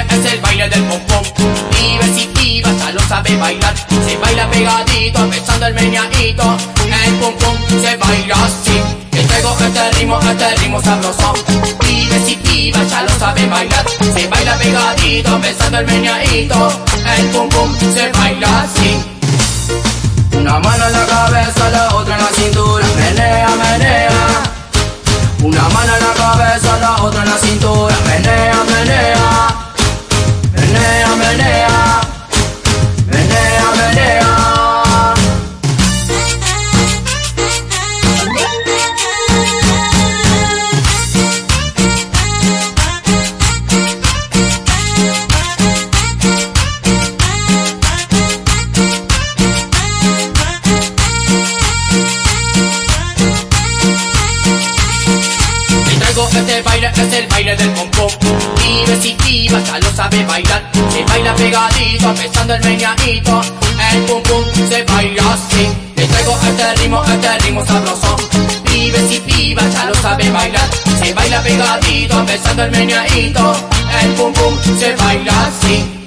es el baile del pom pom. Pibes y ya lo sabe bailar. Se baila pegadito, besando el meñadito. El pom pom se baila así. Te traigo este ritmo, este ritmo sabroso. Pibes y ya lo sabe bailar. Se baila pegadito, besando el meñadito. El pom pom se baila así. Una mano en la cabeza, la otra en la cintura. Menea, menea. Una mano en la cabeza, la otra en la cintura. Menea. Este baile, es el baile del pom pom. Pibes y pibas ya lo sabe bailar. Se baila pegadito, besando el meñadito. El pum pum se baila así. Le traigo este ritmo, este ritmo sabroso. Pibas ya lo sabe bailar. Se baila pegadito, besando el meñadito. El pum pum se baila así.